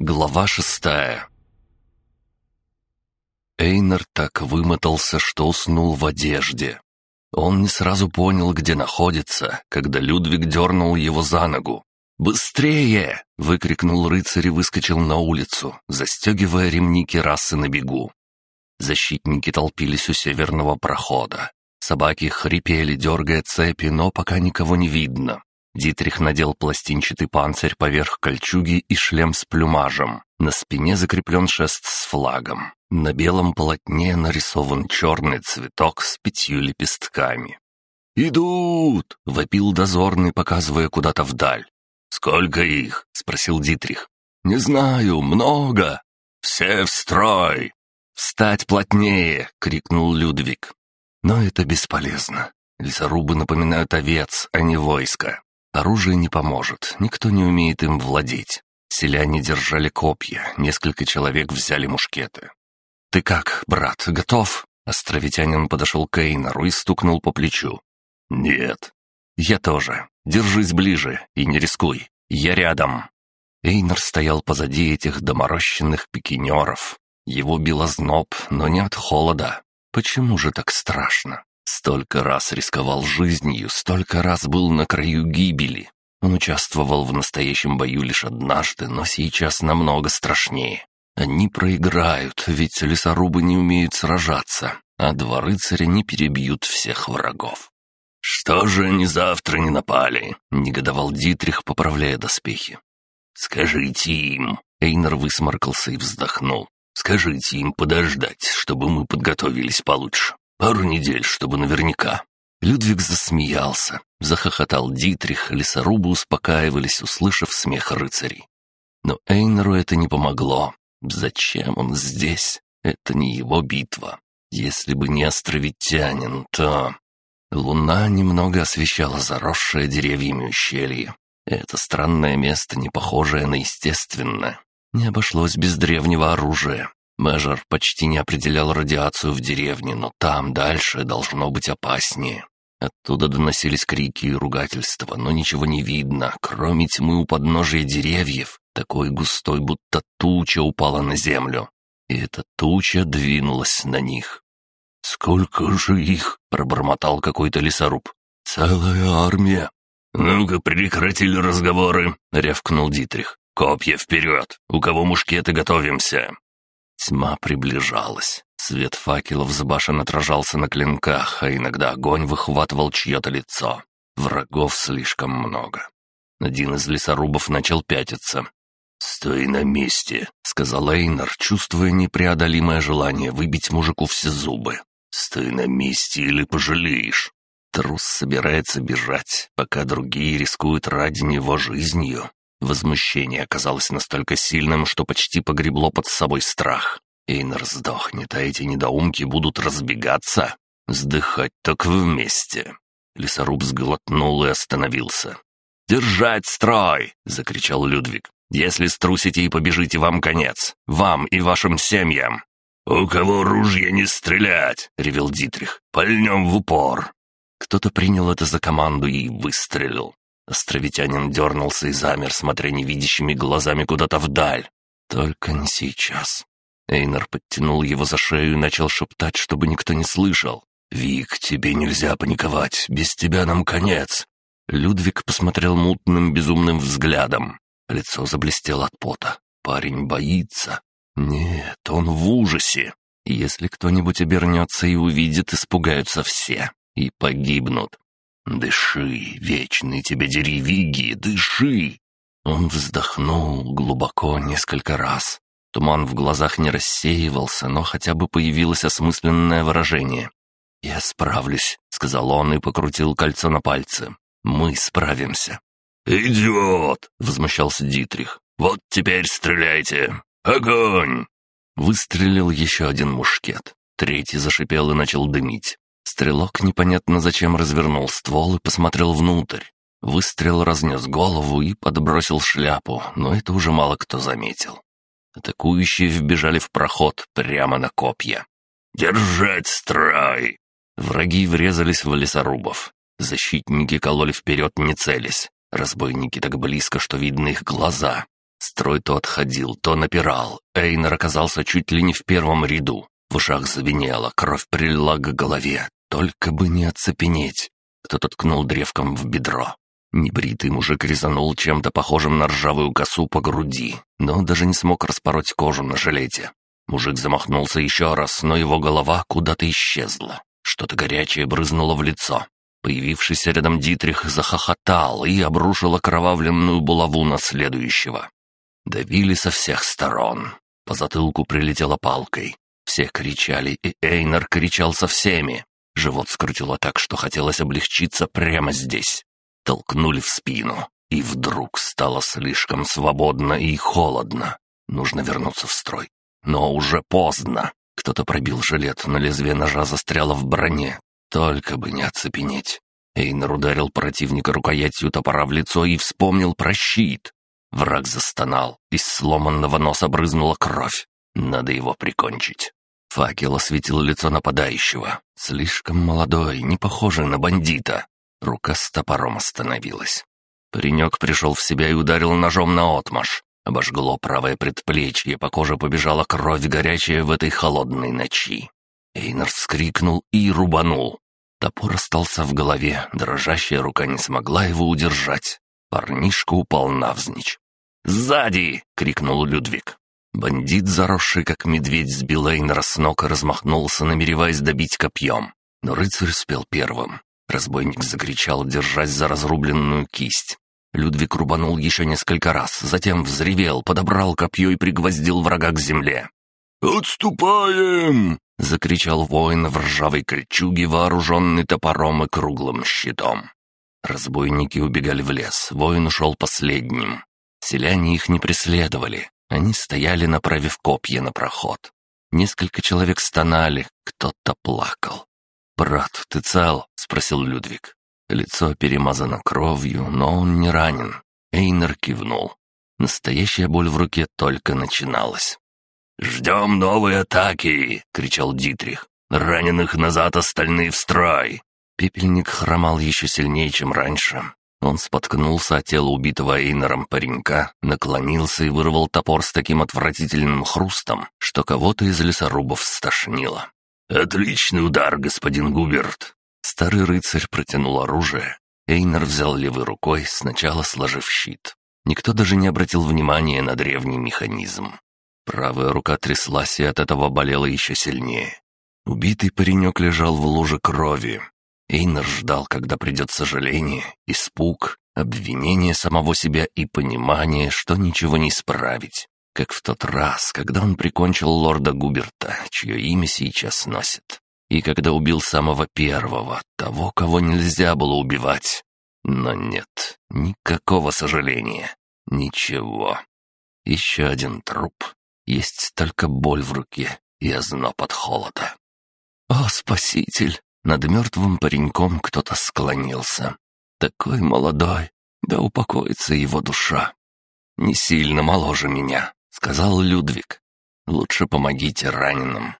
Глава шестая Эйнер так вымотался, что уснул в одежде. Он не сразу понял, где находится, когда Людвиг дернул его за ногу. «Быстрее!» — выкрикнул рыцарь и выскочил на улицу, застегивая ремни керасы на бегу. Защитники толпились у северного прохода. Собаки хрипели, дергая цепи, но пока никого не видно. Дитрих надел пластинчатый панцирь поверх кольчуги и шлем с плюмажем. На спине закреплен шест с флагом. На белом полотне нарисован черный цветок с пятью лепестками. «Идут!» — вопил дозорный, показывая куда-то вдаль. «Сколько их?» — спросил Дитрих. «Не знаю, много. Все в строй!» «Встать плотнее!» — крикнул Людвиг. Но это бесполезно. Лесорубы напоминают овец, а не войско. Оружие не поможет, никто не умеет им владеть. Селяне держали копья, несколько человек взяли мушкеты. «Ты как, брат, готов?» Островитянин подошел к Эйнару и стукнул по плечу. «Нет». «Я тоже. Держись ближе и не рискуй. Я рядом». Эйнар стоял позади этих доморощенных пикинеров. Его било зноб, но не от холода. Почему же так страшно? Столько раз рисковал жизнью, столько раз был на краю гибели. Он участвовал в настоящем бою лишь однажды, но сейчас намного страшнее. Они проиграют, ведь лесорубы не умеют сражаться, а два рыцаря не перебьют всех врагов. «Что же они завтра не напали?» — негодовал Дитрих, поправляя доспехи. «Скажите им!» — Эйнер высморкался и вздохнул. «Скажите им подождать, чтобы мы подготовились получше. Пару недель, чтобы наверняка». Людвиг засмеялся. Захохотал Дитрих, лесорубы успокаивались, услышав смех рыцарей. Но Эйнеру это не помогло. Зачем он здесь? Это не его битва. Если бы не островитянин, то... Луна немного освещала заросшее деревьями ущелье. Это странное место, не похожее на естественное. Не обошлось без древнего оружия. Мэжер почти не определял радиацию в деревне, но там дальше должно быть опаснее. Оттуда доносились крики и ругательства, но ничего не видно, кроме тьмы у подножия деревьев, такой густой, будто туча упала на землю. И эта туча двинулась на них. «Сколько же их?» — пробормотал какой-то лесоруб. «Целая армия!» «Ну-ка, прекратили разговоры!» — рявкнул Дитрих. «Копья вперед! У кого мушкеты, готовимся!» Тьма приближалась. Свет факелов с башен отражался на клинках, а иногда огонь выхватывал чье-то лицо. Врагов слишком много. Один из лесорубов начал пятиться. «Стой на месте», — сказал Эйнар, чувствуя непреодолимое желание выбить мужику все зубы. «Стой на месте или пожалеешь». Трус собирается бежать, пока другие рискуют ради него жизнью. Возмущение оказалось настолько сильным, что почти погребло под собой страх. Эйнер сдохнет, а эти недоумки будут разбегаться. Сдыхать так вместе. Лесоруб сглотнул и остановился. «Держать строй!» — закричал Людвиг. «Если струсите и побежите, вам конец. Вам и вашим семьям!» «У кого ружья не стрелять!» — ревел Дитрих. «Пальнем в упор!» Кто-то принял это за команду и выстрелил. Островитянин дернулся и замер, смотря невидящими глазами куда-то вдаль. Только не сейчас. Эйнар подтянул его за шею и начал шептать, чтобы никто не слышал. «Вик, тебе нельзя паниковать, без тебя нам конец!» Людвиг посмотрел мутным, безумным взглядом. Лицо заблестело от пота. Парень боится. Нет, он в ужасе. Если кто-нибудь обернется и увидит, испугаются все. И погибнут. «Дыши, вечный тебе дери, Виги, дыши!» Он вздохнул глубоко несколько раз. Туман в глазах не рассеивался, но хотя бы появилось осмысленное выражение. «Я справлюсь», — сказал он и покрутил кольцо на пальце. «Мы справимся». «Идиот!» — возмущался Дитрих. «Вот теперь стреляйте! Огонь!» Выстрелил еще один мушкет. Третий зашипел и начал дымить. Стрелок непонятно зачем развернул ствол и посмотрел внутрь. Выстрел разнес голову и подбросил шляпу, но это уже мало кто заметил. Атакующие вбежали в проход прямо на копья. «Держать строй!» Враги врезались в лесорубов. Защитники кололи вперед, не целясь. Разбойники так близко, что видны их глаза. Строй то отходил, то напирал. Эйнер оказался чуть ли не в первом ряду. В ушах звенело, кровь прилила к голове. Только бы не оцепенеть. Кто-то ткнул древком в бедро. Небритый мужик резанул чем-то похожим на ржавую косу по груди, но даже не смог распороть кожу на жилете. Мужик замахнулся еще раз, но его голова куда-то исчезла. Что-то горячее брызнуло в лицо. Появившийся рядом Дитрих захохотал и обрушил окровавленную булаву на следующего. Давили со всех сторон. По затылку прилетела палкой. Все кричали, и Эйнер кричал со всеми. Живот скрутило так, что хотелось облегчиться прямо здесь. Толкнули в спину, и вдруг стало слишком свободно и холодно. Нужно вернуться в строй. Но уже поздно. Кто-то пробил жилет, но лезвие ножа застряло в броне. Только бы не оцепенеть. Эйнер ударил противника рукоятью топора в лицо и вспомнил про щит. Враг застонал, из сломанного носа брызнула кровь. Надо его прикончить. Факел осветил лицо нападающего. Слишком молодой, не похожий на бандита. Рука с топором остановилась. Паренек пришел в себя и ударил ножом на отмаш. Обожгло правое предплечье, по коже побежала кровь горячая в этой холодной ночи. Эйнер вскрикнул и рубанул. Топор остался в голове, дрожащая рука не смогла его удержать. Парнишка упал навзничь. «Сзади!» — крикнул Людвиг. Бандит, заросший как медведь, сбил Эйнера с ног и размахнулся, намереваясь добить копьем. Но рыцарь успел первым. Разбойник закричал, держась за разрубленную кисть. Людвиг рубанул еще несколько раз, затем взревел, подобрал копье и пригвоздил врага к земле. «Отступаем!» — закричал воин в ржавой кольчуге, вооруженный топором и круглым щитом. Разбойники убегали в лес, воин ушел последним. Селяне их не преследовали, они стояли, направив копья на проход. Несколько человек стонали, кто-то плакал. «Брат, ты цел?» — спросил Людвиг. Лицо перемазано кровью, но он не ранен. Эйнер кивнул. Настоящая боль в руке только начиналась. «Ждем новой атаки!» — кричал Дитрих. «Раненых назад, остальные в строй!» Пепельник хромал еще сильнее, чем раньше. Он споткнулся от тела убитого Эйнером паренька, наклонился и вырвал топор с таким отвратительным хрустом, что кого-то из лесорубов стошнило. «Отличный удар, господин Губерт!» Старый рыцарь протянул оружие. Эйнер взял левой рукой, сначала сложив щит. Никто даже не обратил внимания на древний механизм. Правая рука тряслась и от этого болела еще сильнее. Убитый паренек лежал в луже крови. Эйнер ждал, когда придет сожаление, испуг, обвинение самого себя и понимание, что ничего не исправить. Как в тот раз, когда он прикончил лорда Губерта, чье имя сейчас носит. И когда убил самого первого, того, кого нельзя было убивать. Но нет, никакого сожаления. Ничего. Еще один труп. Есть только боль в руке и озноб от холода. «О, спаситель!» Над мертвым пареньком кто-то склонился. Такой молодой, да упокоится его душа. «Не сильно моложе меня», — сказал Людвиг. «Лучше помогите раненым».